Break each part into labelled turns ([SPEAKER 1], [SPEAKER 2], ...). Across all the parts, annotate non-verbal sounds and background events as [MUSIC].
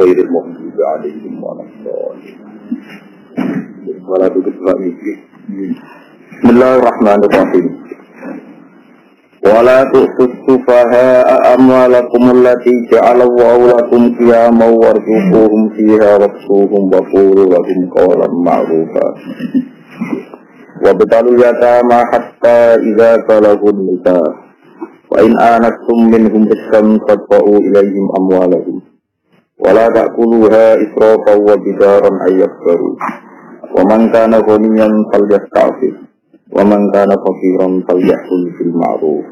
[SPEAKER 1] غير المغضوب عليهم ولا الضالين ولا تكتب بسم الله الرحمن الرحيم ولا تؤتوا السفهاء أموالكم التي جعل الله لكم قياما وارزقوهم فيها واكسوهم وقولوا لهم قولا معروفا وابتلوا اليتامى حتى إذا بلغوا النكاح Wa in anaktum minhum rizqan fadfa'u ilaihim amwalahum. Wala ta'kuluha israfan wa bidaran ayyakbaru. Wa man kana ghaniyan falyasta'fif. Wa man kana fakiran falyahkum fil ma'ruf.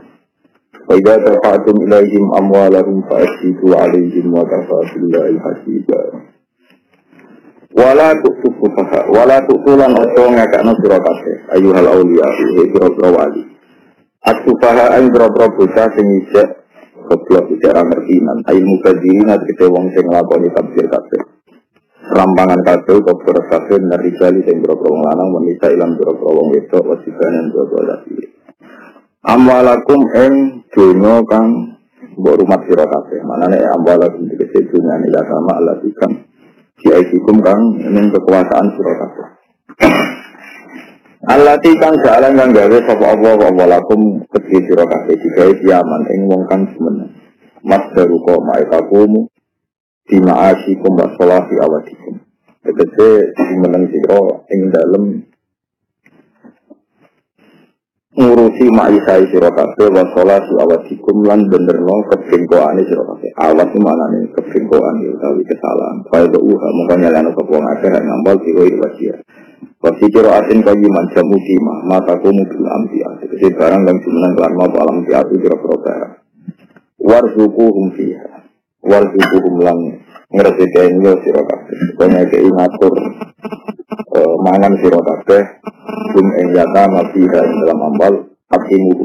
[SPEAKER 1] Wa idza dafa'tum ilaihim amwalahum fa'ashidu alaihim wa kafa billahi hasiba. Wala tuktu fusaha, wala tuktulan ojo ngakakna sira kabeh ayuhal auliya, he sira-sira wali. Asufaha aing boro-boro bocah sing isek goblok bicara ngertinan ail mubadirin tegese wong sing nglakoni tafsir kabeh. Rampangan kabeh kok beres kabeh nari jali sing boro-boro wong lanang wanita ilang boro-boro wong wedok wasibanan boro-boro laki amwalakum ing donya kang mbok rumah sira kabeh. Manane amwalakum tegese dunya ya sama Allah kang Siaikum kang ini kekuasaan surah kabeh. Allati kang jalan kang gawe sapa Allah wa Allah lakum kedhi sira kabeh digawe kiaman ing wong kang semen. Mas daru ko maikakumu di ma'asikum wa sholati awadikum. Tegese dimeneng sira ing dalem ngurusi ma'isai sira kabeh wa sholati awadikum lan benerno kebengkoane sira kabeh. Awat itu maknane kebengkoan ya utawi kesalahan. Kaya do uha mongko nyalano sapa wong akeh ngambal sira iki wajib. Wasi kira asin kayiman jamu kima mata kumu bil ambiya. Tegese barang kang jumeneng kelan mau alam piatu kira-kira barang. Warzuquhum fiha. Warzuquhum lan ngresikain yo sira kabeh. Pokoknya kei ngatur uh, mangan sira kabeh kum ing yata mafiha dalam ambal hakimu.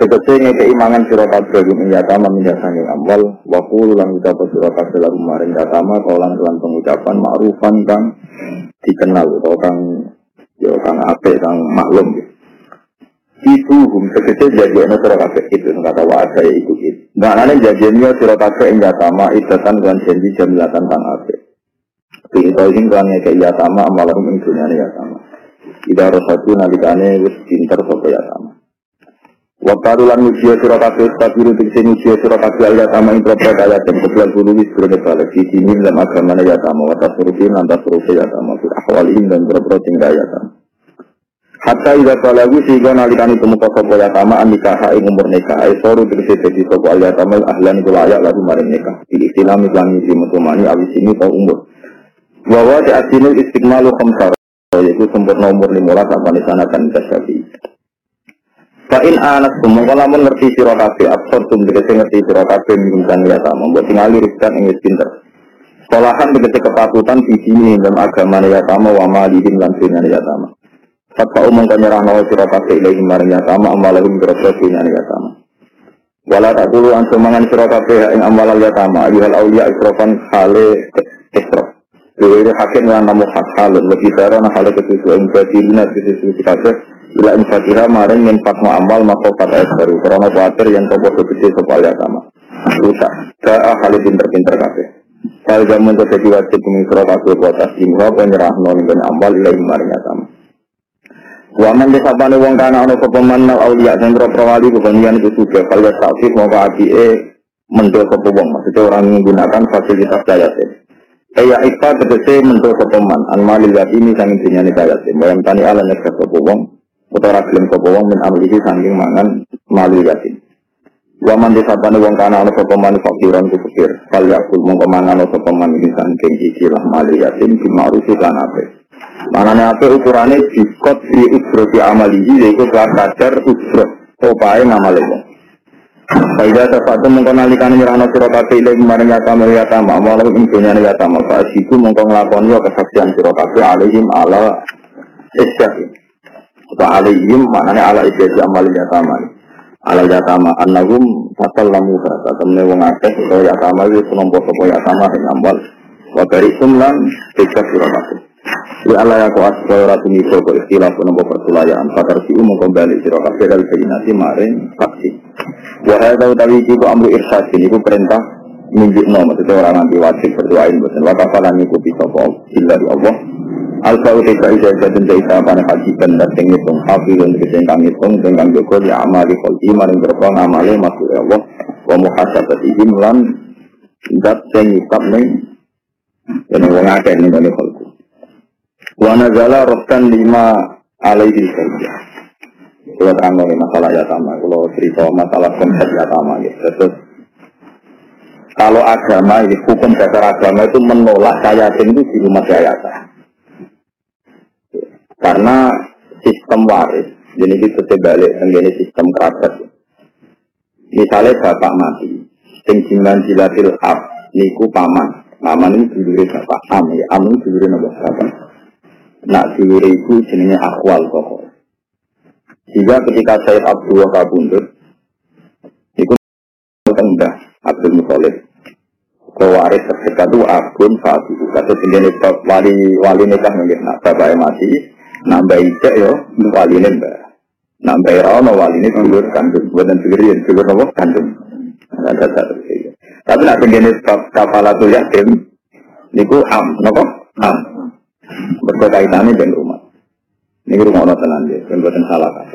[SPEAKER 1] Tegese ngekei mangan sira kabeh kum ing yata sanging ambal wa qul lan ucap sira kabeh lalu maring yatama kaulan kelan pengucapan ma'rufan kang dikenal atau kang yo kang apik kang maklum. Itu hum tegese jadiane sira kabeh itu kata wa ada ya iku itu. Maknane jadiane sira kabeh ing yatama idatan lan janji jamilatan kang apik. Kita ini kan kayak ya sama amalan dunia ya sama. Tidak harus satu nalikane wis pinter sopo ya sama. Waktu lan usia surah kabeh untuk sini usia surah kabeh ya sama ing propre kaya dan kebetulan dulu wis berada balik ya sama wata surufin dan tasrufi ya sama fil ahwalihim dan berapa tinggal ya sama. Hatta ida balagu sehingga nalikan itu muka sopo ya sama nikah ing umur nikah soru terus jadi sopo al ya sama ahlan itu layak lalu maring nikah. Di istilah miklangi di mutumani awis ini tau umur. Bahwa di asinul istiqmalu khamsar yaitu sempurna umur lima belas apa di sana kan kasyafi. Fa'in anak semua kalau mengerti sirah kafe, absor tum dikasih ngerti sirah kafe menggunakan ya sama, buat tinggal lirikkan ingin pinter. Sekolahan dikasih kepatutan di sini dalam agama ya sama, wa malihim dan dunia ya sama. Fakta umum kanyerah nawa sirah kafe ilahi maring ya sama, amalahum berapa dunia ya sama. Wala tak dulu ansumangan sirah kafe yang amalal ya sama, ayuhal awliya ikrofan hale isrof. Dewi hakim yang namu hak halun lebih darah halnya kesusu yang badilina kesusu kita Bila infatiha maring yang pak amal maka pada es baru. Karena khawatir yang topo segede sepal ya sama. Rusak Da'a halnya pinter-pinter kafe Kalau zaman terjadi wajib pengikra kafe buat asimha Penyerah nol dan amal ilahi maring sama. Waman desapane wong kana ana sapa manal auliya sing pro wali kebanyakan itu juga. Kalau ya sakit mau ke mendel sapa wong maksudnya orang menggunakan fasilitas dayatin Kaya ikhfa tegese mentuk sepeman an malil ini sanging dinyane kaya sing bayang tani ala nyegah sapa utawa gelem sapa wong min amlihi sanging mangan malil yatim. Wa man disapane wong kana ana sapa man fakiran ku fakir. Fal yakul mongko mangan sapa man iki sanging ikilah malil yatim di ma'rufi lan ape. Manane ape ukurane dikot di usro di amalihi yaiku kadar usro opae ngamale wong. Faida sepatu mengkon nalikan nyerahno sira kabeh ile maring yatama yatama malah ing dunya yatama fa asiku mengkon nglakoni kesaksian sira kabeh alaihim ala isyahi wa alaihim maknane ala isyahi amal yatama ala yatama annahum fatallamu fa temne wong akeh utawa yatama iki nampa sapa yatama ing amal wa barikum lan tekad sira kabeh Di Allah ya kau asal ratu miso kau istilah pertulayaan. Pakar si umum kembali siro kafe dari kejinasi maring faksi. Wahai tahu tadi itu amru irsyad ini ku perintah minjuk no maksudnya orang nanti wajib berdoain bosan. Wakafalan iku bisa kau illa di Allah. Alfa uti ka dan isa pana dan ngitung hafi dan sing kang ngitung dan kang joko di amali kolki maring berpang amali masuk Allah wa muhasabatihim lan dat sing nyikap ning ini wong akeh ning kolku. Wa nazala rohkan lima alaihi saja. Kalau terang masalah yatama, kalau cerita masalah konsep yatama gitu. Terus kalau agama ini hukum dasar agama itu menolak yatim itu di rumah yayasan. Karena sistem waris, jadi itu terbalik menjadi sistem kerabat. Misalnya bapak mati, sing jiman jilatil ab, niku paman, paman ini dulure bapak am ya, am ini dulure nomor bapak. Nak dulur itu jenenge akwal pokok. Jika ketika Said Abdullah kabundut, itu tengah Abdul Muthalib. Kewaris terdekat itu Abdul Fatu. Kata sendiri wali wali nikah mungkin. Nak bapaknya mati, nambah ijek yo, wali ini mbak. Nambah rano wali ini dulur kandung. Buatan dulur yang dulur nopo kandung. Ada Tapi nak sendiri kafalatul yatim, niku am, nopo am. Berkaitannya dengan rumah. Ini rumah Allah tenang dia, bukan salah kan.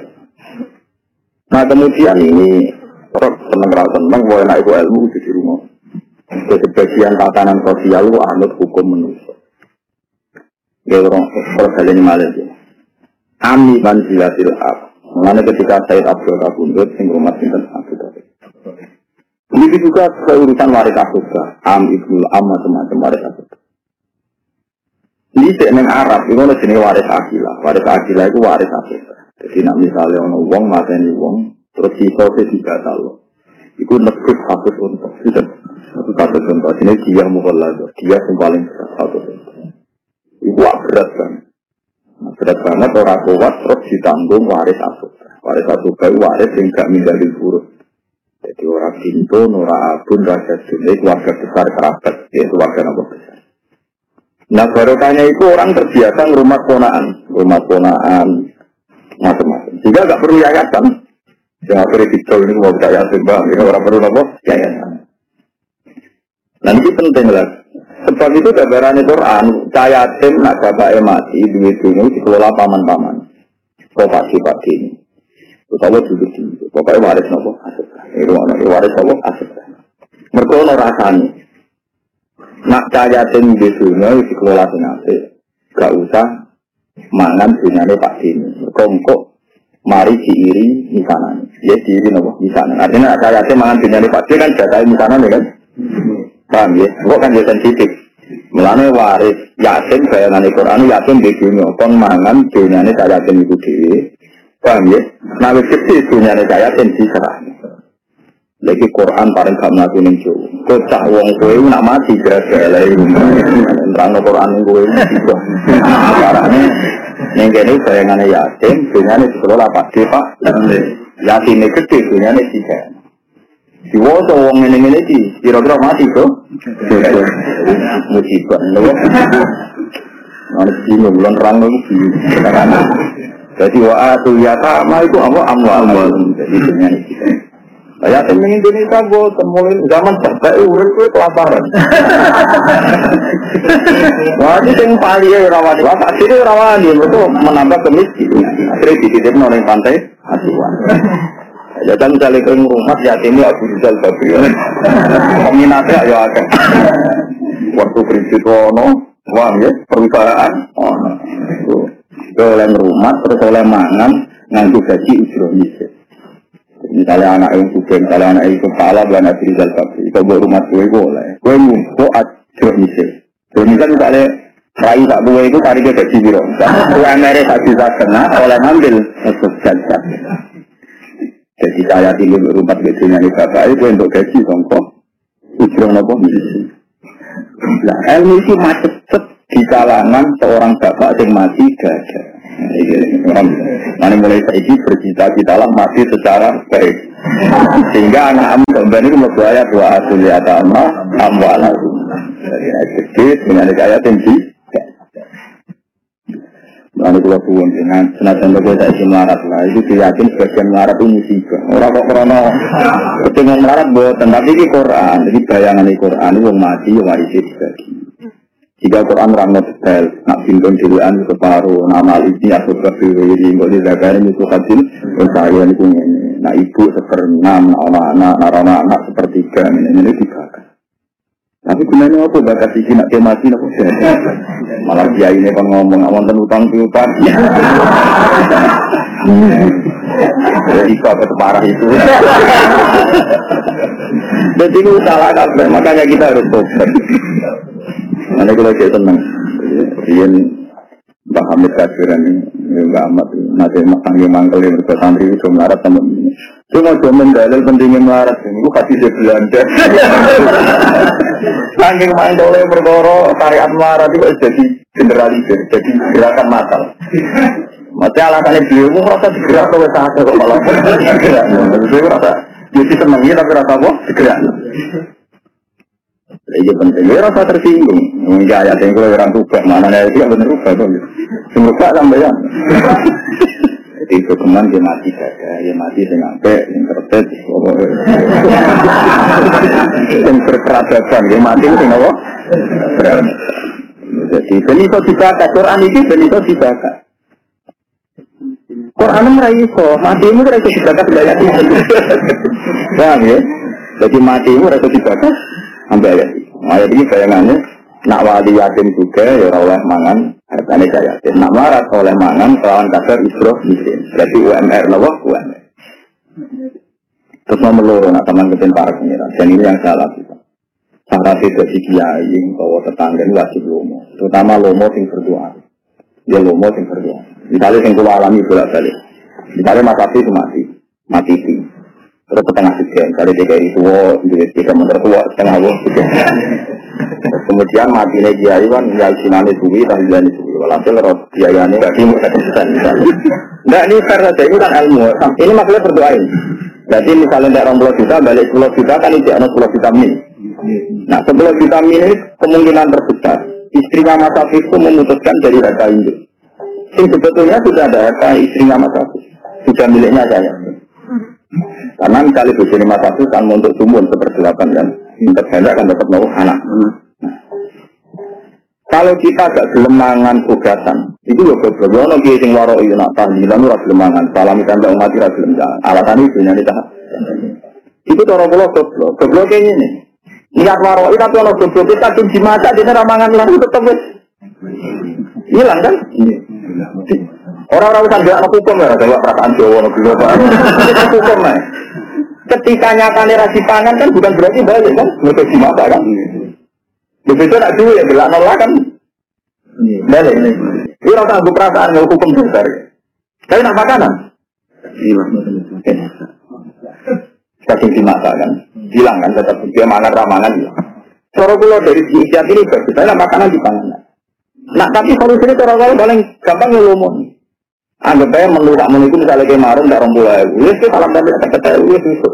[SPEAKER 1] Nah kemudian ini Rok seneng rasa seneng, boleh naik ilmu di rumah. Ke sebagian tatanan sosial lu anut hukum manusia. Ya orang perkalian malah dia. Ami manzilatil ab. Mengenai ketika Said Abdul Kabundut, sing rumah sinten Abdul Kabundut. Ini juga keurusan waris akhidah. Am ibnul am macam-macam waris akhidah. Ini cek neng Arab, itu ada jenis waris akila. Waris akila itu waris akila. Jadi nak misalnya ono wong mateni wong, terus sisa itu tidak tahu. Itu nebut satu itu satu satu untuk. Ini dia lagi, dia yang paling berat satu untuk. Itu berat kan. Berat banget orang kuat terus ditanggung waris akila. Waris akila itu waris yang gak menjadi buruk. Jadi orang pintu, orang abun, raja dunia, keluarga besar kerabat, yaitu warga nama besar. Nah barokahnya itu orang terbiasa rumah ponaan, rumah ponaan, macam-macam. Jika nggak perlu yayasan, jangan perlu dicol ini mau bisa yayasan bang, ini orang perlu apa? Yayasan. Nanti penting lah. Sebab itu gambaran Quran, cahaya tim nak bapak mati, duit ini dikelola paman-paman. Kau pasti pasti ini. Utawa duduk di Pokoknya waris nopo aset. Ini waris nopo aset. Mereka rasanya. Nak cahaya tim di dunia dikelola senate. Gak usah mangan dunia Pak Dini. Kongkok mari diiri misalnya. Ya diiri nopo misalnya. Artinya nak cahaya tim mangan dunia Pak Dini kan jatai misalnya kan. Paham ya? Kok kan dia sensitif. Mulane waris yatim bayangan Quran yatim di dunia. Kon mangan dunia ini cahaya tim itu dewi. Paham ya? Nah wis dunia ini cahaya tim diserah. Lagi Quran paling gak mlaku ning Jawa. Kocak wong kowe nak mati lha Nerangno Quran ning kowe iso. Carane ning kene bayangane yatim, dunyane dikelola Pak De Pak. Yatime gede dunyane tiga. Diwoso wong ngene-ngene iki kira-kira mati kok. Musibah lho. Ana sing bulan rang iki. Jadi wa atu yatama itu apa amwal. Jadi dunyane tiga. Saya ingin Indonesia gue temuin zaman sampai urut gue kelaparan. Wah ini yang paling ya rawani. Wah akhirnya rawani itu menambah kemiskinan. Akhirnya dititip nol pantai asuhan. Ya kan misalnya ke rumah ya ini aku Rizal Babri. Peminatnya ya akan. Waktu prinsip wono, wah ya perusahaan. Oh, oleh rumah terus oleh mangan nganggu gaji ujroh misir. Misalnya anak yang suka, misalnya anak yang kepala, bukan asli dal kafe. Itu buat rumah gue boleh. Gue ngumpul aja misal. Jadi misal misalnya rai tak gue itu tarik ke gaji biro. Gue emere tak bisa kena oleh ngambil jasa. Jadi saya tinggal rumah gajinya di bapak itu untuk gaji kongkong. Ujung nopo Nah, ilmu itu macet di kalangan seorang bapak yang mati gagah. Nanti mulai saiki bercita-cita lah mati secara baik. Sehingga anak am gambar ini membuaya dua hasil ya amwalakum. Dari ayat kecil dengan ayat tinggi. Lalu kalau suwun dengan senajan bagi saya isi melarat lah, itu diyakin sebagian melarat itu musibah. Orang kok krono ketinggalan melarat buatan, tapi di Quran, jadi bayangan di Quran itu mati, warisi dibagi. Jika Quran ramah detail, nak bintang dilian separuh, nama ini atau kafiri, kok di zakarin itu hasil, berkalian itu ini. Nah ibu seperenam, anak-anak, anak-anak sepertiga, ini, ini dibakar. Tapi gunanya apa bakat sisi nak mati nak Malah dia ini kan ngomong wonten utang piutang. Jadi kok parah itu. Jadi itu salah kabeh, makanya kita harus tobat. Mana kalau saya senang, Rian Mbak Hamid Kajiran ini, Mbak Ahmad, nanti tanggi mangkel yang bersantri itu melarat teman ini. Cuma cuma dalil pentingnya melarat ini, itu kasih dia belanja. [LAUGHS] Tanggi mangkel yang berkoro, tariat melarat itu jadi generalisir, jadi gerakan matal. Maksudnya alasannya beliau, mau rasa digerak oleh sahaja kok malah [LAUGHS] digerak. Saya rasa, jadi senangnya tapi rasa apa? Digerak. Iya penting, ya rasa tersinggung. Enggak ayat yang gue orang rubah, mana ada itu bener rubah tuh. Semoga sampai ya. Jadi itu teman dia mati saja, dia mati dengan sampai yang tertet, yang berperadaban, dia mati itu apa? Jadi benito dibaca, Quran ini benito dibaca. Quran meraiso, mati ini meraiso dibaca sebanyak itu. [LAUGHS] Paham ya? Jadi mati ini meraiso dibaca sampai ayat. Ayat ini bayangannya nak wali yatim juga ya oleh mangan hartanya saya yatim. Nak marat oleh mangan kelawan kasar isro miskin. Berarti UMR loh UMR. Terus mau meluru nak teman ketin para pengiran. Dan ini yang salah kita. Syarat itu si kiai bahwa tetangga ini wajib lomo. Terutama lomo sing berdoa. Dia lomo sing berdoa. Misalnya yang kulo alami bolak balik. Misalnya mata itu mati, mati sih. Terus setengah sekian, kali tiga itu, jadi tiga meter tua, setengah wah. Kemudian mati nih kiai kan, ya sinane suwi, tahlilan suwi. Walhasil roh kiai ini gak kimuk satu persen. Nah ini fair saja, itu kan ilmu. Ini maksudnya berdoain. Jadi misalnya tidak orang juta, balik pulau juta kan itu ada pulau vitamin. Nah sepuluh vitamin ini kemungkinan terbesar. Istrinya Mas Afif itu memutuskan dari harga induk. Sing sebetulnya sudah ada harga istrinya Mas Afif. Sudah miliknya saya. Karena misalnya bojone Mas Afif kan untuk sumun seperdelapan kan. Untuk saya akan dapat mau anak. Nah. Kalau kita agak gelemangan ugatan, itu ya goblok. Ya ono kiye sing waro iya nak tahlilan ora gelemangan, salam tanda umat ora gelem Alasan itu nyari tahap. Itu cara kula goblok. Goblok kayak gini. Niat waro itu tapi ono goblok kita dimasak di ramangan lah itu tetep wis hilang kan? Orang-orang usah gak hukum ya, ada perasaan Jawa no gelo hukum lah. Ketika nyatanya rasi pangan kan bukan berarti balik kan, nutup di mata kan. Begitu nak duit ya gelak nolak kan. Balik. Ini rasa aku perasaan nggak hukum besar. Tapi nak makanan. Kasih di mata kan, hilang kan tetap dia mangan ramangan hilang. Cara pulau dari istiadat ini bagus, saya makanan di panganan. Nah tapi solusinya cara kalau paling gampang ngelomong. Anggap aja menu itu misalnya kayak marung tak rombol aja. Wih sih salam tak kata wih itu.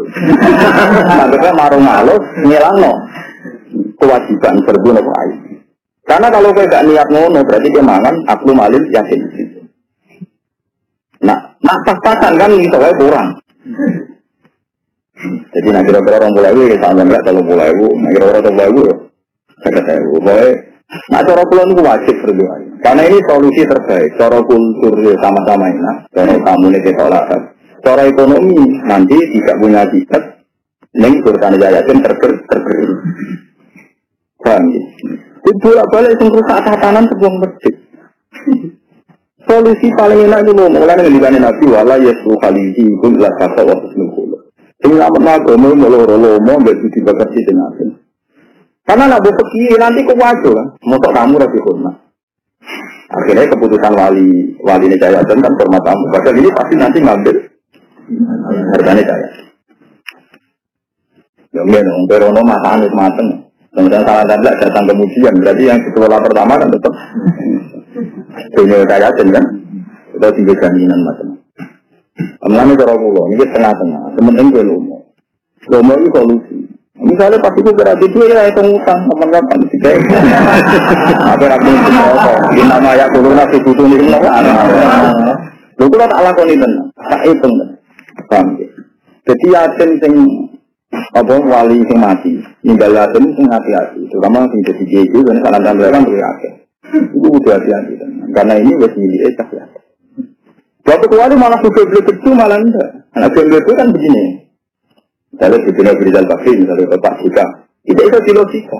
[SPEAKER 1] Anggap aja marung ngalus ngilang no kewajiban berguna air. Karena kalau kayak gak niat ngono berarti dia mangan aku malin yakin. Nah, nah pas-pasan kan gitu kayak kurang. Jadi nak kira-kira orang itu, sama enggak kalau mulai itu, nak kira-kira orang mulai itu, saya kata boleh Nah, cara kulon itu wajib berdoa. Karena ini solusi terbaik. Cara kultur ya sama-sama enak. Cara kamu ini kita olahraga. Cara ekonomi nanti tidak punya tiket. Neng urusan jayatin terger terger. Paham ya? Itu bolak balik yang rusak tatanan sebuah masjid. Solusi paling enak itu ngomong mulai dengan Nabi wala yesu khalihi pun lah kata waktu seminggu. Sing ngamet nagomo meloro lomo mbek dibakar di tengah karena nak pergi nanti ke wajah kan, motor tamu lagi hormat. Akhirnya keputusan wali wali ini dan kan hormat tamu. Padahal ini pasti nanti ngambil harganya jaya. Ya enggak dong, Perono matang itu mateng. Kemudian salah dan datang kemudian berarti yang ketua pertama kan tetap punya jaya kan. Kita tinggal jaminan macam. Kemudian cara pulau ini tengah-tengah. Sementing gue lomo. Lomo ini solusi. Misalnya pas itu berarti itu ya hitung utang kapan-kapan titik. Apa [LAUGHS] rapi semua Ini nama ya kulo nasi butuh nih Lho kula tak lakoni tenan, tak hitung tenan. Paham ya? Jadi yatim sing apa wali sing mati, ninggal yatim sing hati-hati. Terutama sing jadi itu kan salah dan kan yakin. Itu butuh hati-hati Karena ini wes milik cah ya. Waktu keluar malah sudah beli itu malah enggak. Nah, beli itu kan begini. Misalnya di Bina Brizal Bakri, misalnya Pak Jika. Itu itu di logika.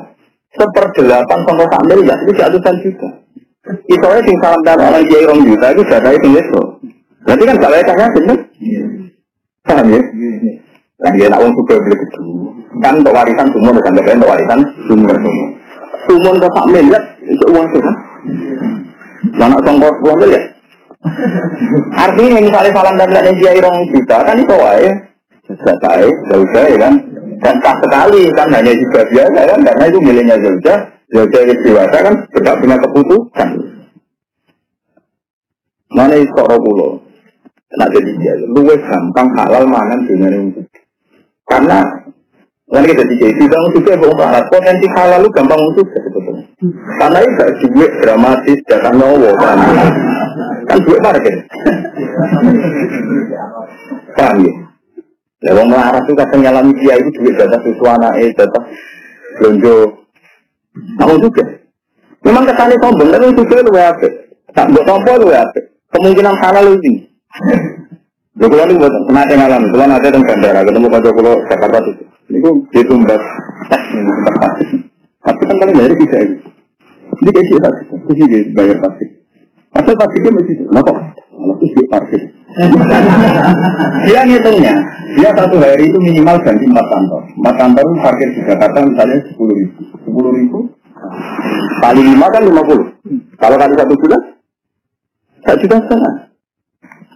[SPEAKER 1] Seperdelapan sampai sambil ya, itu satu juta. Itu aja sing salam dan orang kiai orang juta itu sudah itu itu. Berarti kan gak layak yakin kan? Paham ya? Kan dia nak uang suka beli itu. Kan untuk warisan sumur kan, untuk warisan sumur sumur. Ke sak miliar itu uang itu kan? Mana songkok uang miliar? Artinya misalnya salam dan yang kiai orang juta kan itu ya. Baik, sudah ya kan? Dan tak sekali kan hanya juga biasa kan karena itu miliknya Zauja. Zauja yang dewasa kan berhak punya keputusan. Mana itu pulau? Nak jadi dia, luwes gampang halal mangan dengan itu. Karena Nanti kita jadi tidak untuk itu bukan potensi halal lu gampang untuk sebetulnya. Karena itu gak duit dramatis datang nowo kan. Kan duit parkir. [LAUGHS] Paham ya? Ya wong melarat itu kadang nyalami dia itu duit data susu anak data lonjo. Namun juga. Memang kesannya sombong, tapi itu lu ya Tak buat tompo lu ya Kemungkinan halal lu tinggi. Lho kula niku mboten semate ngalam, kula nate teng bandara ketemu kanca kula Jakarta itu. Ditumbas tes tempat. Tapi kan kali bayar bisa ini. Ini kayak sih? Sih dia bayar pasti. Asal pasti dia masih lah kok. Kalau itu dia parkir. Dia ngitungnya, dia satu hari itu minimal ganti empat kantor. Empat kantor itu parkir di Jakarta misalnya sepuluh ribu. Sepuluh ribu kali lima kan lima puluh. Kalau kali satu bulan, satu juta setengah.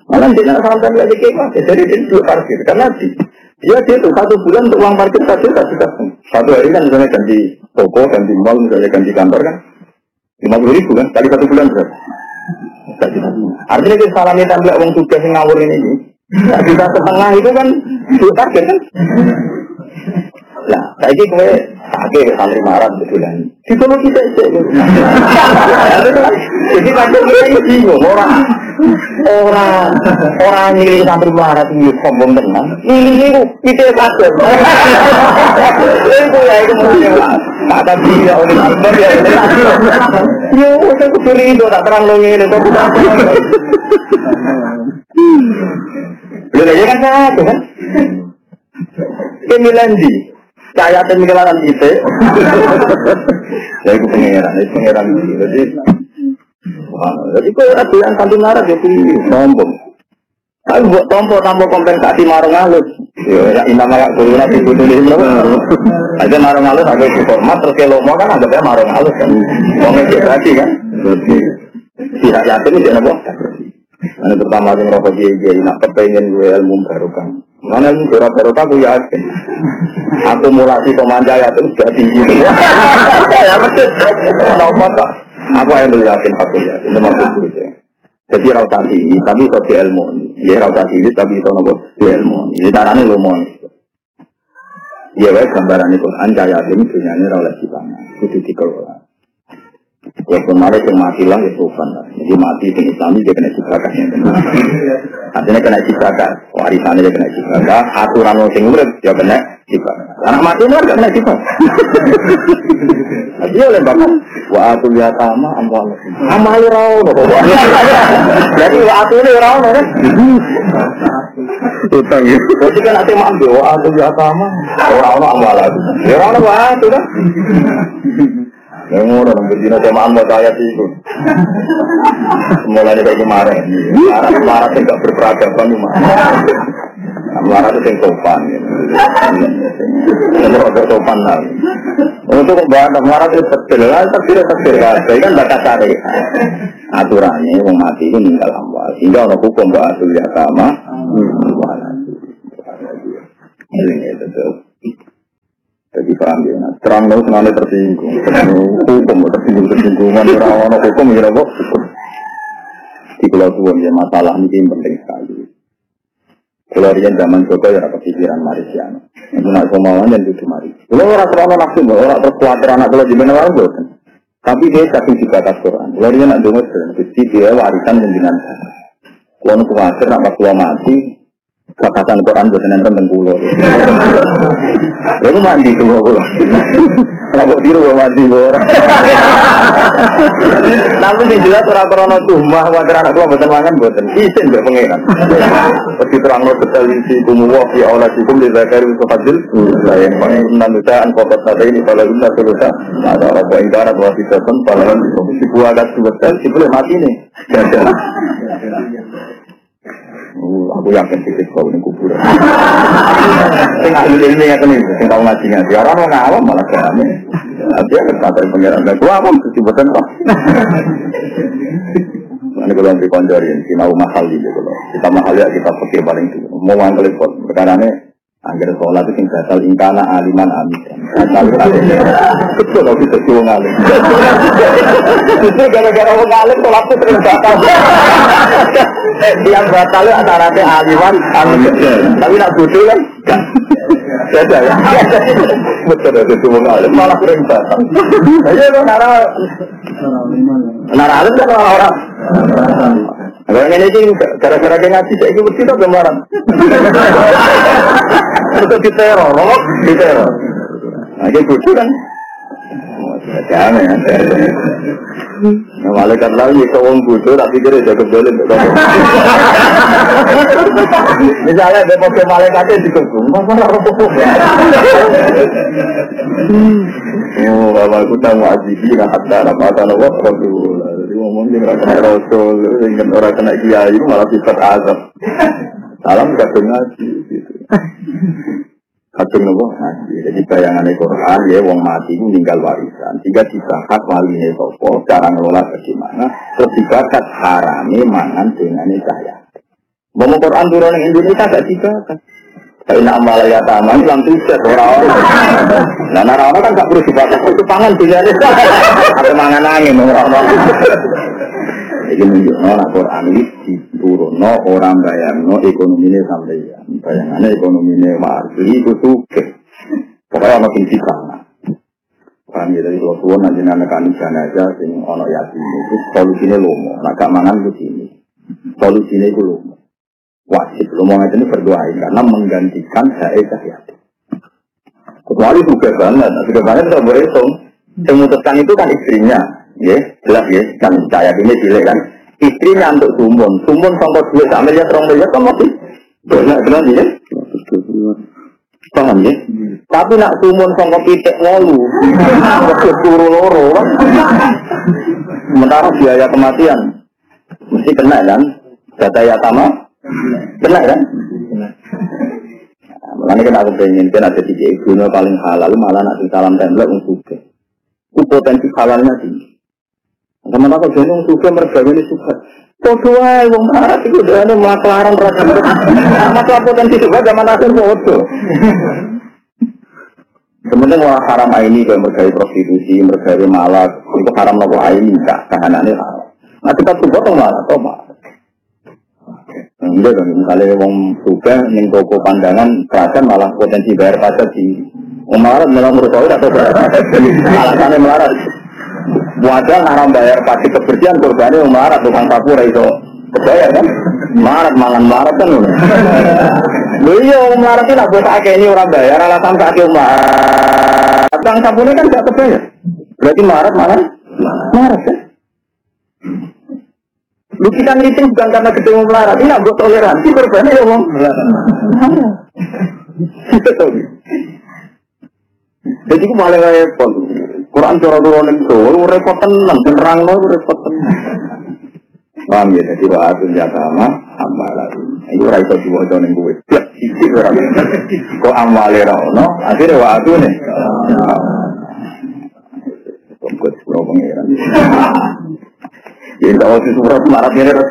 [SPEAKER 1] Malah dia nak sampai lagi kayak jadi dia dua parkir karena dia dia itu satu bulan untuk uang parkir saja tak sudah satu hari kan misalnya ganti toko, ganti mall, misalnya ganti kantor kan lima puluh ribu kan kali satu bulan berapa? Artinya kita salami tampil uang tugas yang ngawur ini, kita setengah itu kan parkir kan? Nah, ini gue sakit santri marah betulan. Di kono kita itu. Jadi kadang kita bingung orang orang orang milih santri marah itu sombong tenan. Ini itu kita sakit. Itu ya itu mungkin kata dia oleh Akbar ya. Yo, saya kecuri itu tak terang lo tak. Udah aja kan satu kan. Kemilandi. Cahaya dan mikiran kita. Ya itu pengeran, itu pengeran. Jadi, jadi kau ada yang kantin larat jadi sombong. Tapi buat tompo tanpa kompensasi marung halus. Ya, indah malah guru nanti butuh di. Aja marung halus agak format terus kalau mau kan agaknya marung halus kan. Mau ngecek berarti kan. Tidak yakin itu apa? Ini pertama yang rokok dia, nak kepengen gue ilmu baru kan. Mana ini berat aku yakin. Akumulasi itu sudah tinggi. [LAUGHS] Ya betul. Kenapa? Aku yang dulu yakin aku ya. Itu maksudku itu. Jadi rauta tinggi, tapi kok di ilmu. Ya tinggi, tapi itu nopo di ilmu. Jadi caranya lumon. Ya wes gambaran itu Quran jaya ini dunia ini rawleh kita. Itu dikelola. Ya kemarin yang mati lah ya sofan lah. Jadi mati di Islam dia kena ciprakan yang benar. Artinya kena ciprakan. Warisannya dia kena ciprakan. Aturan orang sing urip ya kena ciprakan. Anak mati ini kan kena ciprakan. Dia oleh bapak. Wa atu lihat sama amal. Amal rau. Jadi wa atu ini rau kan. Utang ya. Jadi kan nanti ambil wa atu lihat sama. Orang-orang amal. Ya orang wa atu kan. Yang ngono nang bedino jamaah mau saya itu. Mulai dari kemarin. Marah marah tidak berperadaban cuma. Marah itu yang sopan. Yang agak sopan lah. Untuk membahas marah itu terkecil lah, terkecil terkecil Tapi kan bakat cari. Aturannya yang mati itu meninggal amwal. Sehingga orang hukum bahwa asli agama. Ini itu jadi paham ya, nah, terang dong semuanya tersinggung. Hukum, tersinggung, tersinggungan, orang-orang hukum, ya kok Di pulau suwon ya masalah ini penting sekali. Kalau zaman Joko ya pikiran Marisiano. Itu nak kemauan dan duduk mari. Kalau orang terlalu nafsu, orang terkuatir anak kalau di mana orang bosan. Tapi dia saking juga atas Quran. Kalau dia nak dengar, Gusti dia warisan pimpinan saya. Kalau kuatir nak waktu mati, Fakatan Quran buat nenten tentang pulau. Lalu mandi tuh pulau. Kalau tiru mandi orang. Tapi di jelas orang krono tuh mah wajar anak tua buatan mangan buatan isin gak pengiran. Seperti terang lo betul isi kumuwah ya Allah hukum di zakari sofadil. Yang pengen nutaan kotot nada ini kalau guna solusa. Ada orang yang darat wasita pun pahlawan si buah agat sebetulnya si boleh mati nih. Uh, aku yakin sedikit kau ini kuburan. [LAUGHS] Sing ahli ilmu ya kene, sing tau ngaji ngaji. Orang mau ngawam malah kami. Dia kan kata pengiran. Gua apa kesibukan kok. Ini kalau nanti konjorin, kita mahal gitu kita mahal ya kita pakai paling dulu. Mau kok, perkara ini Angger sholat itu batal ingkana aliman amidan. Batal betul kalau bisa cium ngalim. Justru gara-gara wong ngalim sholat itu sering batal. Yang batal itu antara aliman amidan. Tapi nak bodoh kan? Beda ya. Betul itu cium ngalim malah sering batal. Ayo lo nara nara alim kan orang-orang. Kalau ini sih gara-gara dia ngaji saya ikut kita kemarin. Itu di teror, loh, di teror. Nah, kudu kan. Jangan ya. Nah, malaikat lagi ke wong tapi kira jaga boleh. Misalnya ada pakai malaikatnya di kebun, masalah rokok. Oh, bapak aku tahu wajibi, rasulullah. Jadi ngomong dia kena rasul, kena kiai malah sifat azab. Salam gak ngaji gitu. Kadung nopo ngaji. Jadi bayangan Quran ya wong mati itu tinggal warisan. Jika dibakat waline sopo, cara ngelola bagaimana. Terus dibakat harami mangan dengan saya. Ngomong Quran turun di Indonesia gak. Tapi nak malah ya taman bilang tujuh orang. Nah narana kan gak perlu dibakat. Itu pangan tidak [LAUGHS] ada. Mangan angin orang. Jadi menunjukkan nak Quran ini diturunno orang bayangno ekonomi ini sampai ya. Bayangannya ekonomi ini margi itu suke. Pokoknya ono sing dikana. Paham ya dari kalau tuan nanti anak kami aja sing ono yatim itu solusinya lomo. Nak gak mangan ke sini. Solusinya itu lomo. Wajib lomo aja ini berdoain karena menggantikan saya yatim. Kecuali juga banget, juga banget bisa berhitung. Yang memutuskan itu kan istrinya, ya jelas ya kan saya ini cilik kan istrinya untuk sumun sumun sampai duit sak miliar terong miliar kan masih banyak benar ya paham ya tapi nak sumun sampai pitik ngolu. Turu loro kan? Sementara biaya kematian. Mesti kena kan? Data ya tama kena kan? Makanya kan aku pengen kan ada tiga ibu paling halal malah nak salam tembak untuk potensi halalnya tinggi. Sama aku jeneng suka mergawe ini suka. Podo wae wong marat iku dene maklaran ra kan. Masalah potensi suka zaman akhir foto. Sebenarnya wah haram ini kayak mergawe prostitusi, mergawe malak, itu haram nopo ini kak kahanane haram. Nah kita tuh potong malah, toh malah. Enggak dong, misalnya wong suka ning toko pandangan kerajaan malah potensi bayar pajak di Wong malah malah saya atau alasannya melarat. Wadah naram bayar pasti kebersihan korbannya marah tukang sapu itu kebayar kan? Marat mangan marat kan udah. Lu iya orang marat akeh ini orang bayar alasan kaki marat. Tukang sapu ini kan gak kebayar. Berarti marat mangan marat kan? Lu kita ngitung bukan karena ketemu melarat, ini buat toleransi korbannya ya melarat. [LAUGHS] Jadi malah repot. Quran cara turun itu, repot tenang, terang lo repot tenang. Paham ya, jadi wa atun jatama amalan. Itu ora iso diwaca ning kowe. Kok amale ra ono, akhire wa atun ne. Kok pura pengiran. Ya kalau si surat marat ini harus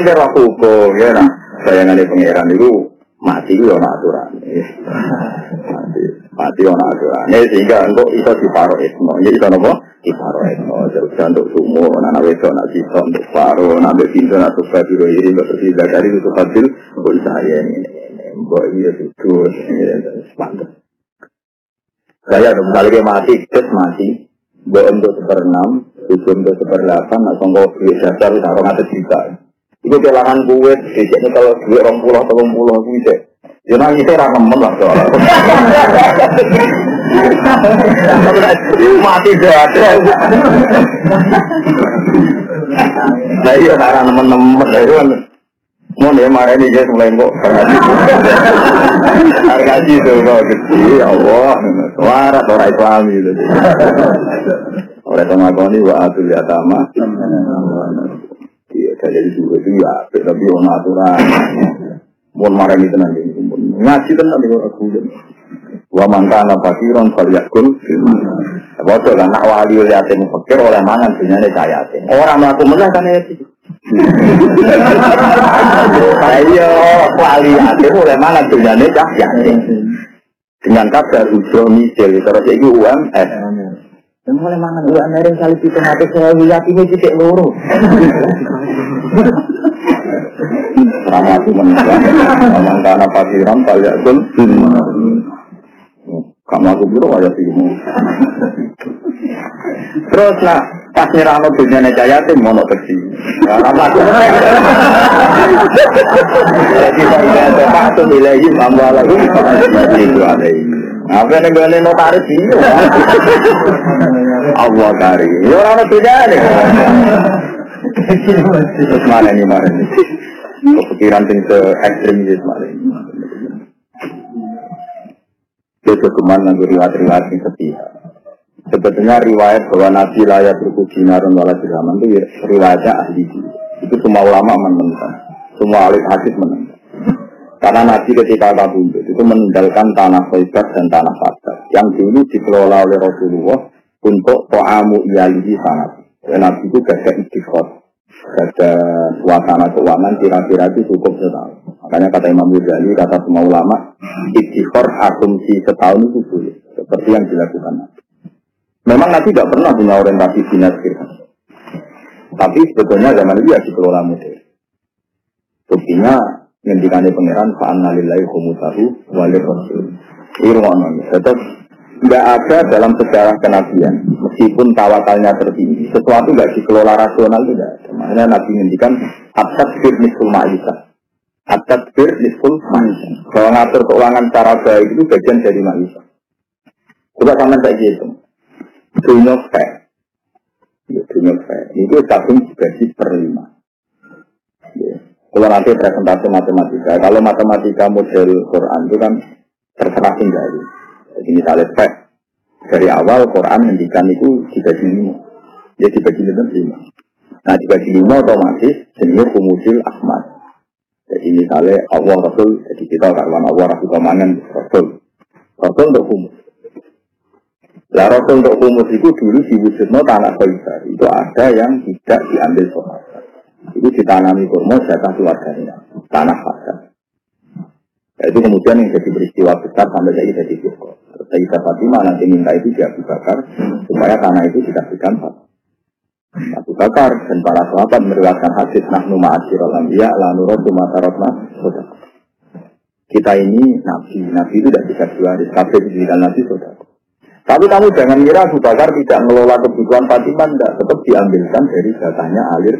[SPEAKER 1] kira hukum, ya. Bayangannya pangeran itu mati itu ya aturan. Mati. mati ono aturan. Ya sehingga engkau iso diparo. Ya iso nopo? Diparo etno. Terus untuk sumo, anak wedok, anak sisa untuk paro, anak pintu, anak suka biro iri, mbak terus dari itu fadil, mbak saya ini, mbak iya itu, pantas. Saya misalnya mati, terus mati, mbak untuk seperenam, tujuh untuk seperdelapan, nah songkok duit dasar, taruh ngatas juta. Itu kehilangan kue, biasanya kalau duit orang pulau, tolong pulau, Ya nang itu ra nemen lah soalnya. Mati ada. Nah iya ra nemen-nemen. Mau nih marah ini guys mulai kok harga itu kok kecil Allah suara orang Islam gitu oleh teman ini wa yatama iya dari dulu itu ya tapi orang aturan mau marah ini tenang Ngaji tenan iku aku. Wa man kana fakiran falyakul Bodoh kan nak wali yatim fakir oleh mangan dunyane cahaya yatim. Orang mlaku meneh kan yatim. Ayo wali yatim oleh mangan dunyane cahaya yatim. Dengan kabar ujo misil terus iki UMS. Yang oleh mangan UMR yang kali pitung atau saya yatimnya tidak loro. Ramati menang. Memang karena pakiran balik pun. Kamu aku biru aja sih Terus nak pas nyerang dunia mono teksi. Karena aku Jadi saya pak tuh nilai lagu itu ada ini. Apa yang gue notaris ini? Allah kari. Ya orang dunia nih. Terus mana nih mana kepikiran yang se ekstrim gitu malah itu riwayat-riwayat yang sepihak sebetulnya riwayat bahwa Nabi layak berkuji narun wala dirhaman itu riwayatnya ahli itu semua ulama menentang. Semua ahli hadis menentang. Karena Nabi ketika kabundut itu meninggalkan tanah Khaybar dan tanah Fatah yang dulu dikelola oleh Rasulullah untuk to'amu iyalihi sangat. Nabi itu gak ada istiqot ada suasana keuangan kira-kira itu cukup setahun. Makanya kata Imam Ghazali, kata semua ulama, istighfar asumsi setahun itu boleh. Seperti yang dilakukan Memang Nabi tidak pernah punya orientasi dinas Tapi sebetulnya zaman itu ya dikelola model. Buktinya ngendikannya pangeran fa'an nalillahi khumutahu walir rasul. Irwana. Tetap nggak ada dalam sejarah kenabian meskipun tawakalnya tertinggi. Sesuatu nggak dikelola rasional tidak ada. Makanya nabi ngendikan atat bir nisul ma'isah. Atat bir nisul ma'isah. Bahwa ngatur keuangan secara baik itu bagian dari ma'isah. Coba sama saya gitu. Dunia fair. Ya, dunia itu satu gaji per lima. Ya. kalau nanti presentasi matematika kalau matematika model Quran itu kan terserah tinggal jadi misalnya spek dari awal Quran mendikan itu dibagi lima. Ya dibagi lima. Nah dibagi lima otomatis jenis kumusil Ahmad. Jadi misalnya Allah Rasul, jadi kita kawan Allah Rasul kemangan Rasul. Rasul untuk kumus. Lah Rasul untuk kumus itu dulu diwujudnya tanah Khaisar. Itu ada yang tidak diambil sahabat. Itu ditanami kurma jatah keluarganya. Tanah Khaisar. Nah, itu kemudian yang jadi peristiwa besar sampai jadi jadi syukur. Sayyidah Fatimah nanti minta itu dia Bakar supaya tanah itu dikasihkan Abu Bakar dan para sahabat meriwayatkan hadis nahnu ma'asyiral anbiya la nuratu matarotna kita ini nabi, nabi itu tidak bisa dua hari, kabeh dijadikan nabi saudara. Tapi kamu jangan kira Abu Bakar tidak mengelola kebutuhan Fatimah, tidak tetap diambilkan dari datanya alir.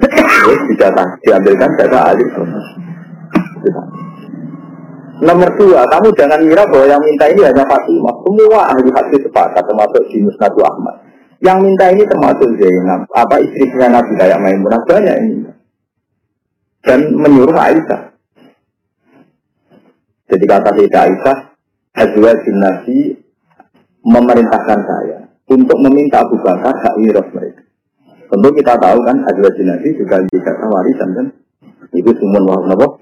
[SPEAKER 1] Terus diambilkan data alir proses. Nomor dua, kamu jangan kira bahwa yang minta ini hanya Fatimah. Semua ahli hadis sepakat, termasuk di Musnadu Ahmad. Yang minta ini termasuk Zainab, apa istrinya Nabi kayak Maimunah banyak ini. Dan menyuruh Aisyah. Jadi kata Sayyidah Aisyah, Azwa bin Nabi memerintahkan saya untuk meminta Abu Bakar hak miras mereka. Tentu kita tahu kan Azwa bin Nabi juga dikata warisan kan. Itu sumun wahab nabo,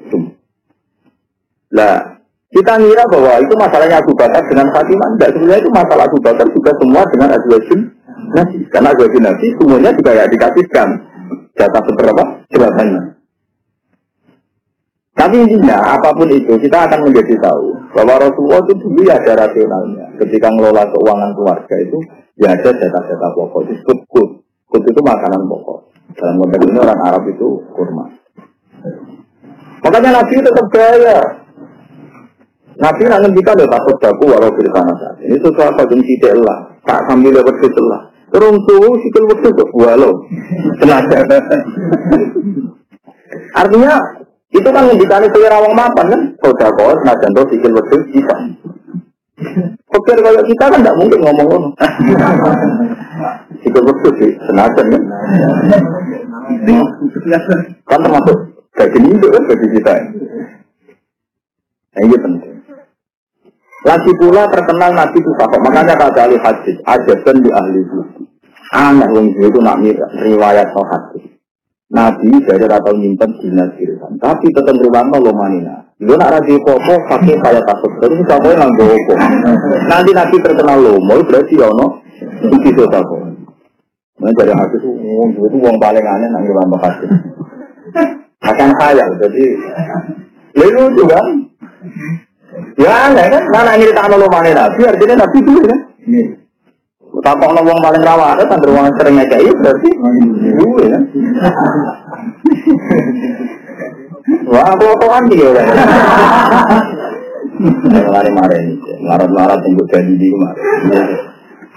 [SPEAKER 1] Nah, kita ngira bahwa itu masalahnya Abu Bakar dengan Fatimah. Tidak, sebenarnya itu masalah Abu Bakar juga semua dengan Azwajin Nasi. Karena Azwajin Nasi semuanya juga ya dikasihkan. Jatah seberapa? Jabatannya. Tapi intinya apa pun itu kita akan menjadi tahu bahwa Rasulullah itu dulu ya ada rasionalnya. Ketika ngelola keuangan keluarga itu ya ada data-data pokok disebut kut. Kut itu makanan pokok. Dalam konteks ini orang Arab itu kurma. Makanya Nabi tetap gaya. Nabi nanti kita ada takut daku di sana ini sesuatu yang tidak lah. Tak sambil dapat setelah. Terus tuh sikil waktu walau tenaga. Artinya itu kan ngendikane selera wong mapan kan. Sedekah senajan to sikil wedhus bisa. Pikir kalau kita kan tidak mungkin ngomong ngono. Sikil wedhus sih senajan kan. Kan termasuk kayak gini itu kan bagi kita. Nah, ini penting. Lagi pula terkenal Nabi itu fakok. Makanya kata ahli hadis, ajaban di ahli budi. Aneh wong itu nak riwayat hadis. Nabi dari atau nyimpen dinas kirisan. Tapi tetap berulang lo manina. Lu nak rasi popo pakai kayak tasuk. Terus kamu yang nggak Nanti Nabi terkenal lo. Mau berarti ya no. Iki so tako. Nah dari hadis uang itu uang paling aneh nang ngilang hadis. Akan khayal. Jadi lalu juga. Ya aneh kan. Mana ini tak lo manina. Biar jadi Nabi dulu kan. Tapok no wong paling rawa ada kan ruang sering ngekei berarti gue ya. Wah, aku kan dia ya. Lari mare ini, larat-larat tunggu jadi di kemarin.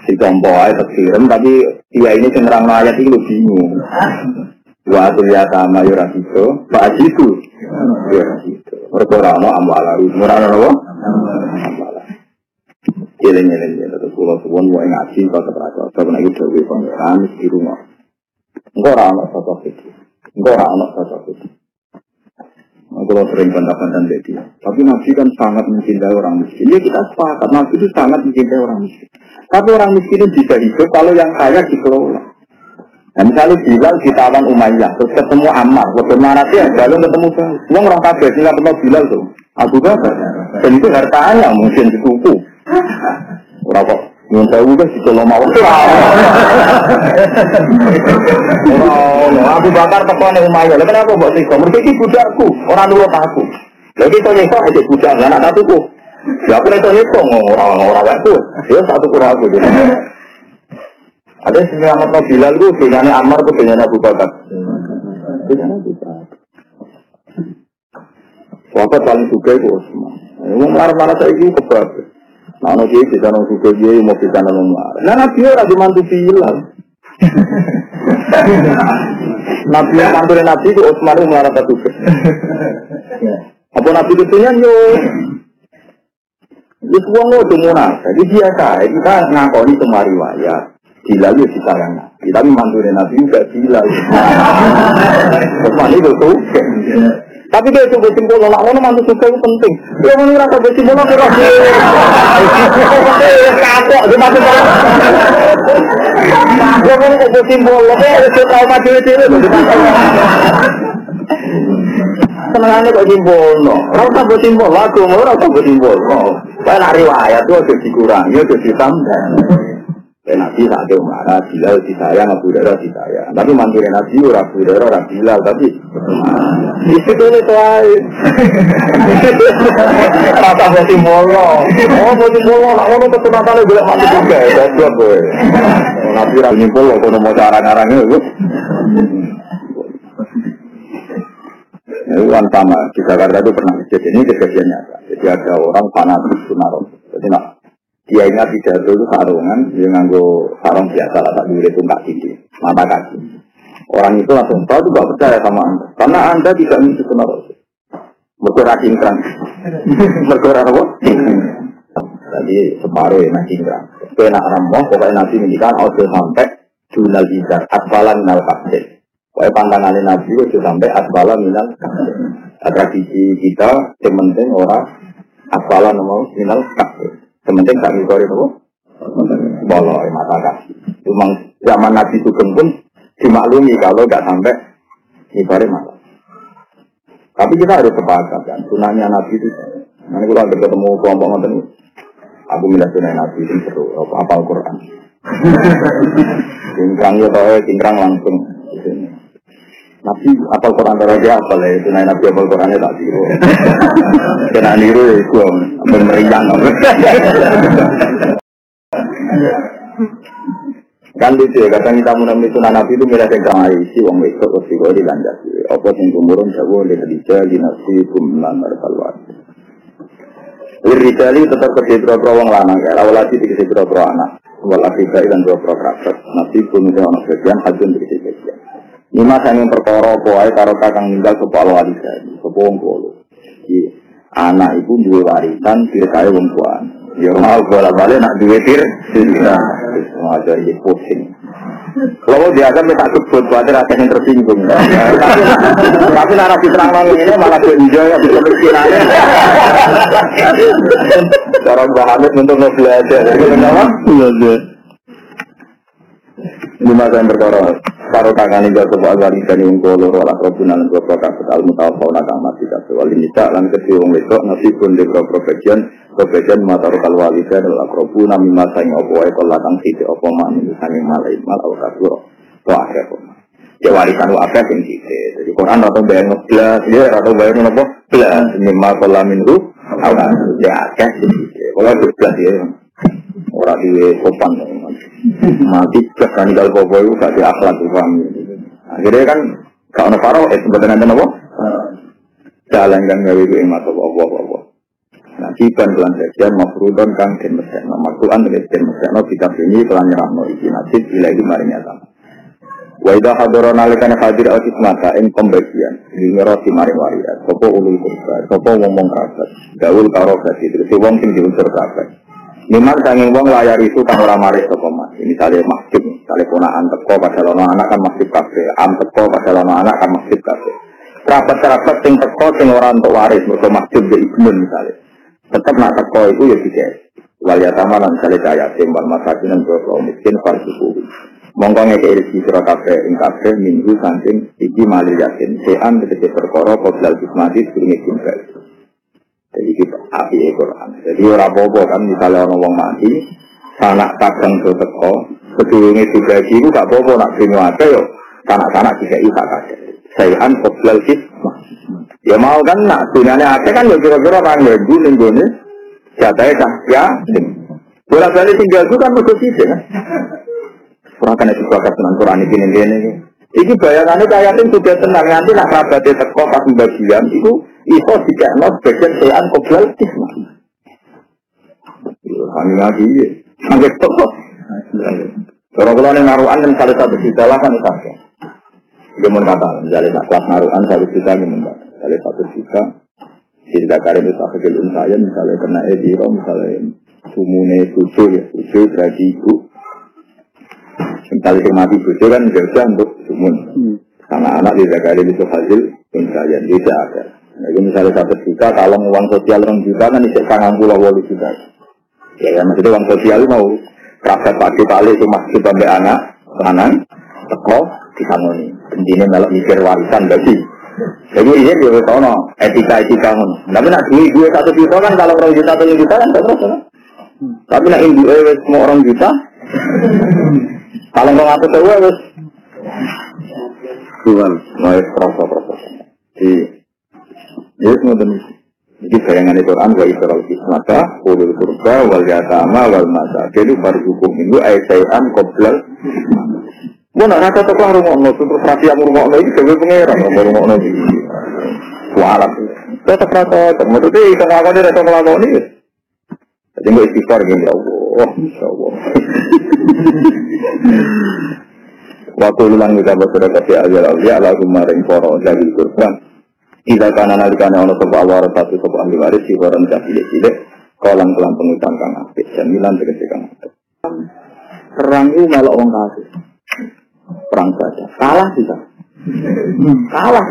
[SPEAKER 1] Si tompo aja terkirim, tapi dia ini cenderang ayat itu bingung. Wa ya sama yura itu, pak itu, yura itu. Mereka rano amwalaru, murano apa? Eling eling ya, terus pulau suwon mau ngaji kau terasa, kau kena itu dewi pangeran di rumah. Enggak anak sosok itu, enggak anak sosok itu. Kalau sering bantah-bantah jadi, tapi Nabi kan sangat mencintai orang miskin. Ya kita sepakat, Nabi itu sangat mencintai orang miskin. Tapi orang miskin itu bisa hidup kalau yang kaya dikelola. Nah misalnya Bilal ditawan Umayyah, terus ketemu Ammar, waktu mana sih ya, lalu ketemu Uang orang sih nggak pernah Bilal tuh, Abu Bakar. Dan itu hartanya mungkin sepupu. Ora kok nyuwun sewu wis dicono mawon. [LAUGHS] Ora Abu Bakar tekone Umayyah. Lha kenapa mbok sik? Mergo iki budakku, ora nurut aku. Lha iki kok aja budak anak satuku. Ya aku itu nyekok ora ora wekku. Ya satu kurang aku. Ada sing amat no Bilal ku dengan Ammar ku dengan Abu Bakar. Dengan Abu Bakar. Waktu paling suka itu Osman. Wong marah-marah saya itu kebab. Nah, kiai bisa nong suka dia mau kita nong marah. Nah, nabi orang di mantu bilang. [LAUGHS] Nabi yang mantu nabi itu Utsman itu marah satu Apa nabi itu punya yo? Itu uang lo tuh muna. Jadi biasa. Kita ngakoni semua riwayat. Gila ya disayang nabi. Tapi mantu nabi juga gila. Utsman itu tuh. Tapi dia coba simpul lah, ono mantu suka itu penting. Dia mau ngira coba simpul lah, kira kapok, dia mau coba simpul lah, dia harus tahu mati itu itu. Senengannya kok simpul, no. Tak simpul, lagu mau rau tak buat simpul. Saya nak riwayat tuh ada dikurangi, ada ditambah. Nabi saat itu marah, Bilal disayang, Abu Hurairah disayang. Tapi mantunya Nabi, orang Abu Hurairah, orang Bilal, tapi di situ ini tuh Rasa boti molo. Oh, boti molo, nak ngono Natal gue mati juga, ya, dua gue. Nabi rapi nyimpul, kalau mau carang-carang itu. Itu kan sama, di Jakarta itu pernah kejadian, ini kejadian nyata. Jadi ada orang fanatik sunaron. Jadi nak dia ingat pidato itu sarungan, dia nganggo sarung biasa lah, tak dulu itu nggak tinggi, mata kaki. Orang itu langsung tahu itu gak percaya sama anda, karena anda tidak mengisi kenal Rasul. Berkurang cingkrang, [LAUGHS] berkurang apa? Jadi separuh ya nasi cingkrang. Kena ramoh, pokoknya nanti mendikan, ojo sampai junal izar, asfalan minal kabel. Pokoknya pantangannya nabi itu sampai asfalan minal kabel. Tradisi kita, yang penting orang asfalan minal kabel. Sementing gak ngikori apa? Bolong mata kaki. Cuma zaman Nabi Sugeng pun dimaklumi kalau gak sampai ngikori mata. Tapi kita harus sepakat kan, sunahnya Nabi itu. Nanti kalau ada ketemu kelompok ngoten aku milih sunah Nabi itu seru, apa Al Quran. Cingkrang [LAUGHS] ya cingkrang langsung. Nabi apal Quran terus dia apal ya, itu Nabi apal Qurannya tak tiru. [LAUGHS] Kena niru ya itu, meriang. [LAUGHS] Kan itu ya, kadang kita mau itu Nabi itu milih yang kamar isi, wong besok terus juga dilanjasi. Apa yang kumurun jauh oleh Khadijah, dinasti kumlan arsalwat. Wirijali tetap kerja berapa wong lanang ya, lawalati di kerja berapa anak. Walafika dan berapa kerabat. Nabi pun itu anak bagian, hajun di kerja bagian. Lima yang perkara poai karo kakang ninggal sepo alwalisa, sepo wong kolo. Anak itu dua warisan, kira-kira wong tuan. Ya mau bola balik nak duit tir, nah, semua jadi pusing. Kalau dia akan minta kebut, buat rasa yang tersinggung. [LAUGHS] Tapi terang ini malah enjoy ya bisa berkira. [LAUGHS] Cara Mbak Hamid untuk belajar. Kenapa? Belajar. Lima yang berkorol. Karo tangan ini sebuah wali dan yang kolor walah robunan beberapa kasus al mutawafau nakang mati kasus wali nisa lan kecil wong besok nasibun di beberapa bagian bagian mata rokal wali dan adalah robuna mima sangi opo wae kolakang sisi opo malai mal al kasuro wa akhir ya warisan wa akhir yang sisi jadi Quran atau bayang ngeblas ya atau bayang nopo blas mima kolamin ru awan ya sisi kalau belas ya orang di sopan mati kan kalau bobo itu gak akhlak itu akhirnya kan gak ada faro eh sebenarnya ada apa jalan kan gawe itu apa apa apa nah kiban kelan sekian mafrudon kang den mesekno maksuan dari den mesekno kita ini kelan nyerahno iki. Nasib ila iki mari nyata idha hadara nalikane hadir al mata ing pembagian. Ngeroti mari wariat. Sapa ulul kurba sapa ngomong kerabat. Gaul karo kasih terus wong sing diunsur kerabat Memang sanging wong layar itu kan orang maris toko mas. Misalnya masjid, misalnya punaan teko pada lono anak kan masjid kafe, am teko pada lono anak kan masjid kafe. Kerabat-kerabat sing teko sing orang untuk waris, mereka masjid di ibnu misalnya. Tetap nak teko itu ya tiga. Wal yatama lan misalnya kaya timbal masakin dan berapa miskin farsuku. Mongko ngeke rezeki sira kafe ing kafe minggu saking iki malih yakin. Sean tegese perkara qoblal kismati sedurunge kimbal. Jadi kita api Quran. Jadi orang bobo kan misalnya orang wong mati, sanak kadang tuh teko, kedulunge dibagi itu gak bobo nak bingung ada yo, sanak-sanak tak kaget. Sayan koblal hikmah. Ya mau kan nak dunia ada kan ya kira-kira ya guling gune, jatahnya cah ya, bolak balik tinggal itu kan betul sih kan. Kurang kan itu dengan Quran ini ini ini. Iki bayangannya kayak sudah tenang nanti nak kerabatnya teko pas pembagian itu iso dikekno sebagian sean koblal kismah. Kami lagi, sampai toko. Kalau kalau ini naruhan dan salah satu juta lah kan itu. Dia mau kata, misalnya kelas naruhan satu juta gimana? Misalnya satu juta, cerita karir itu tak kecil saya, misalnya kena ediro, misalnya sumune tujuh ya, tujuh berarti ibu. Misalnya mati tujuh kan biasa untuk sumun. Karena anak di Zakari itu hasil, misalnya tidak ada. Nah, itu misalnya satu juta, kalau uang sosial orang juta kan bisa sangat pulau walu juta. Ya, ya maksudnya uang sosial mau kerabat pagi kali itu masjid sampai anak, lanang, teko, disangoni. Intinya melok mikir warisan bagi. Jadi ini dia tahu no, etika etika pun. Tapi nak duit duit satu juta kan kalau orang juta atau juta kan terus kan. Tapi nak ibu eh semua orang juta, kalau nggak ngatur tahu wes. Tuhan, mau proses proses. Di Ya, ngoten Jadi bayangan Quran wa isral kismata ulul kurba wal yatama wal masakin farzukum itu ayatan qoblal Mau nak rata telah rungokno terus rasi yang rungokno iki dhewe pangeran rungokno iki. Walat. Tetep rata maksudnya iso ngakoni rata nglakoni. Jadi nggak istighfar gitu ya Allah, insya Allah. Waktu ulang kita bersudah kasih ajar awliya, lalu maring poro kurban. Ida kana nalikane ana sapa Allah satu sapa ahli waris si orang cah cilik-cilik kolam kelam pengutang kang apik jamilan tegese kang apik. Perang itu melok wong kafir. Perang saja. Kalah bisa. Kalah